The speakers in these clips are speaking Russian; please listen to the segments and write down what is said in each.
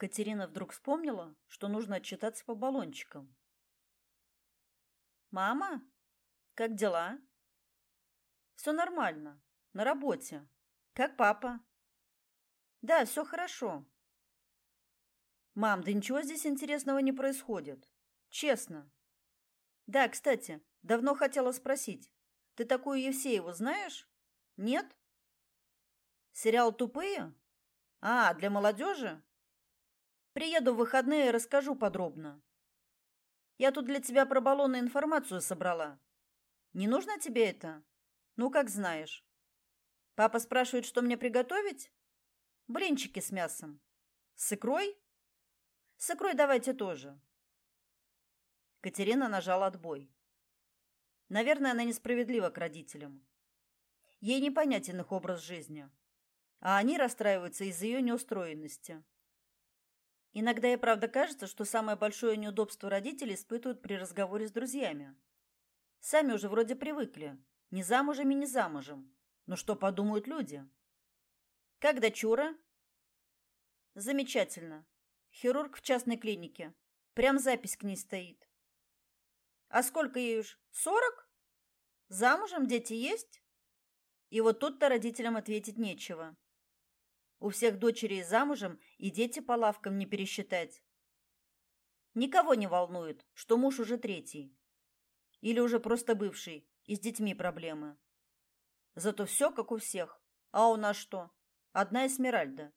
Катерина вдруг вспомнила, что нужно отчитаться по баллончикам. «Мама, как дела?» «Все нормально. На работе. Как папа?» «Да, все хорошо». «Мам, да ничего здесь интересного не происходит. Честно». «Да, кстати, давно хотела спросить. Ты такую Евсееву знаешь? Нет?» «Сериал «Тупые»? А, для молодежи?» Приеду в выходные и расскажу подробно. Я тут для тебя про баллоны информацию собрала. Не нужно тебе это? Ну, как знаешь. Папа спрашивает, что мне приготовить? Блинчики с мясом. С икрой? С икрой давайте тоже. Катерина нажала отбой. Наверное, она несправедлива к родителям. Ей непонятен их образ жизни, а они расстраиваются из-за ее неустроенности. Иногда и правда кажется, что самое большое неудобство родители испытывают при разговоре с друзьями. Сами уже вроде привыкли, не замужем и не замужем. Но что подумают люди? Как дочура? Замечательно. Хирург в частной клинике. Прям запись к ней стоит. А сколько ей уж? Сорок? Замужем дети есть? И вот тут-то родителям ответить нечего. У всех дочерей замужем и дети по лавкам не пересчитать. Никого не волнует, что муж уже третий. Или уже просто бывший, и с детьми проблемы. Зато все как у всех. А у нас что? Одна Эсмеральда.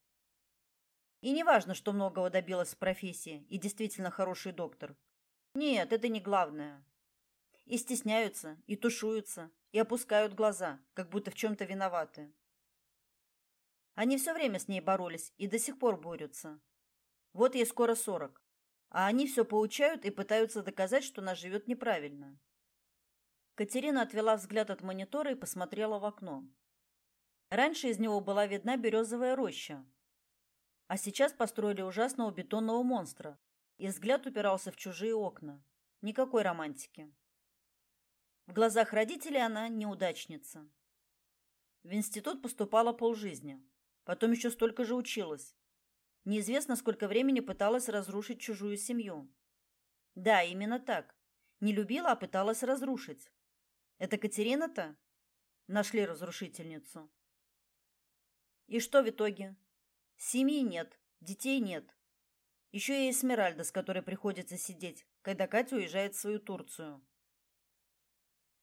И не важно, что многого добилась в профессии и действительно хороший доктор. Нет, это не главное. И стесняются, и тушуются, и опускают глаза, как будто в чем-то виноваты. Они все время с ней боролись и до сих пор борются. Вот ей скоро сорок, а они все поучают и пытаются доказать, что она живет неправильно. Катерина отвела взгляд от монитора и посмотрела в окно. Раньше из него была видна березовая роща, а сейчас построили ужасного бетонного монстра, и взгляд упирался в чужие окна. Никакой романтики. В глазах родителей она неудачница. В институт поступала полжизни. Потом еще столько же училась. Неизвестно, сколько времени пыталась разрушить чужую семью. Да, именно так. Не любила, а пыталась разрушить. Это Катерина-то? Нашли разрушительницу. И что в итоге? Семьи нет, детей нет. Еще и Эсмеральда, с которой приходится сидеть, когда Катя уезжает в свою Турцию.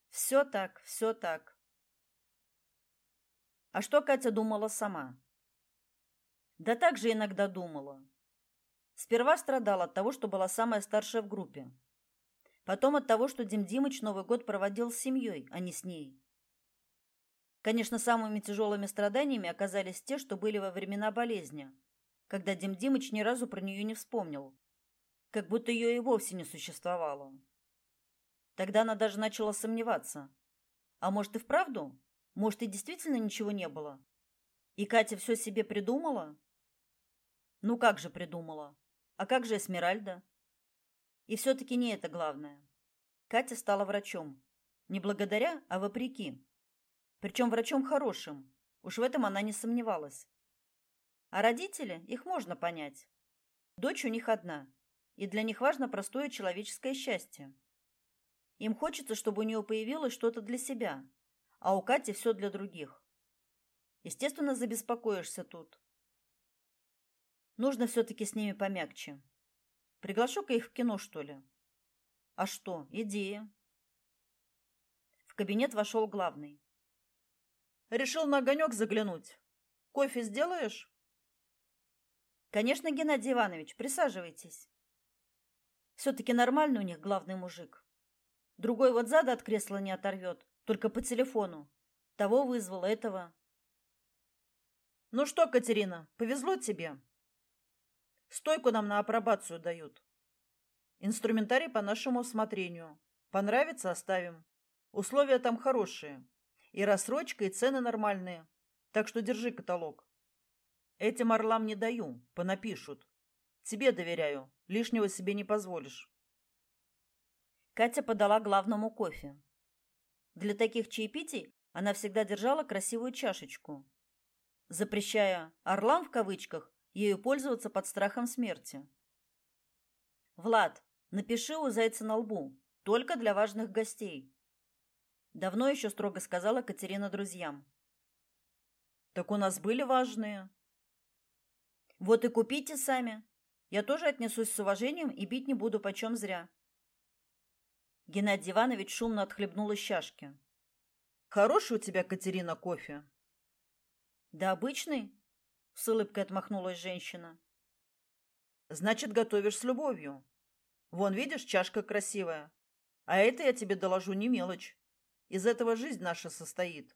Все так, все так. А что Катя думала сама? Да так же иногда думала. Сперва страдала от того, что была самая старшая в группе. Потом от того, что Дим Димыч Новый год проводил с семьей, а не с ней. Конечно, самыми тяжелыми страданиями оказались те, что были во времена болезни, когда Дим Димыч ни разу про нее не вспомнил, как будто ее и вовсе не существовало. Тогда она даже начала сомневаться. А может и вправду? Может и действительно ничего не было? И Катя все себе придумала? Ну как же придумала? А как же Эсмеральда? И все таки не это главное. Катя стала врачом. Не благодаря, а вопреки. Причем врачом хорошим. Уж в этом она не сомневалась. А родители, их можно понять. Дочь у них одна, и для них важно простое человеческое счастье. Им хочется, чтобы у нее появилось что-то для себя, а у Кати все для других. Естественно, забеспокоишься тут. Нужно все-таки с ними помягче. Приглашу-ка их в кино, что ли? А что, идея. В кабинет вошел главный. Решил на огонек заглянуть. Кофе сделаешь? Конечно, Геннадий Иванович, присаживайтесь. Все-таки нормальный у них главный мужик. Другой вот зада от кресла не оторвет, только по телефону. Того вызвал, этого. Ну что, Катерина, повезло тебе? Стойку нам на апробацию дают. Инструментарий по нашему усмотрению. Понравится оставим. Условия там хорошие. И рассрочка, и цены нормальные. Так что держи каталог. Этим орлам не даю, понапишут. Тебе доверяю, лишнего себе не позволишь. Катя подала главному кофе. Для таких чаепитий она всегда держала красивую чашечку, запрещая орлам в кавычках ею пользоваться под страхом смерти. Влад, напиши у зайца на лбу, только для важных гостей. Давно еще строго сказала Катерина друзьям. Так у нас были важные. Вот и купите сами. Я тоже отнесусь с уважением и бить не буду почем зря. Геннадий Иванович шумно отхлебнул из чашки. Хороший у тебя, Катерина, кофе. Да обычный, с улыбкой отмахнулась женщина. Значит, готовишь с любовью. Вон, видишь, чашка красивая. А это я тебе доложу не мелочь. Из этого жизнь наша состоит.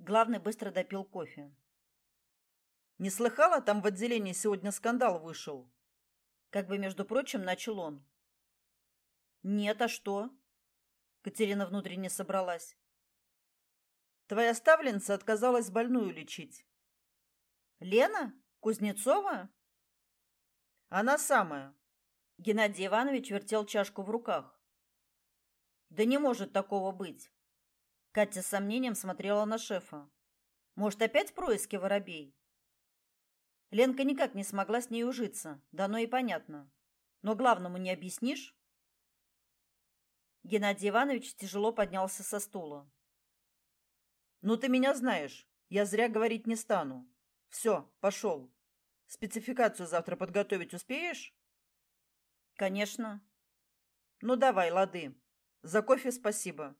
Главный быстро допил кофе. Не слыхала, там в отделении сегодня скандал вышел? Как бы, между прочим, начал он. Нет, а что? Катерина внутренне собралась. Твоя ставленница отказалась больную лечить. Лена? Кузнецова? Она самая. Геннадий Иванович вертел чашку в руках. Да не может такого быть. Катя с сомнением смотрела на шефа. Может, опять происки воробей? Ленка никак не смогла с ней ужиться, да ну и понятно. Но главному не объяснишь? Геннадий Иванович тяжело поднялся со стула. Ну ты меня знаешь, я зря говорить не стану. Все, пошел. Спецификацию завтра подготовить успеешь? Конечно. Ну давай, лады. За кофе спасибо.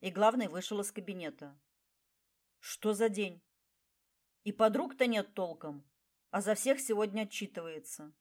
И главный вышел из кабинета. Что за день? И подруг-то нет толком, а за всех сегодня отчитывается.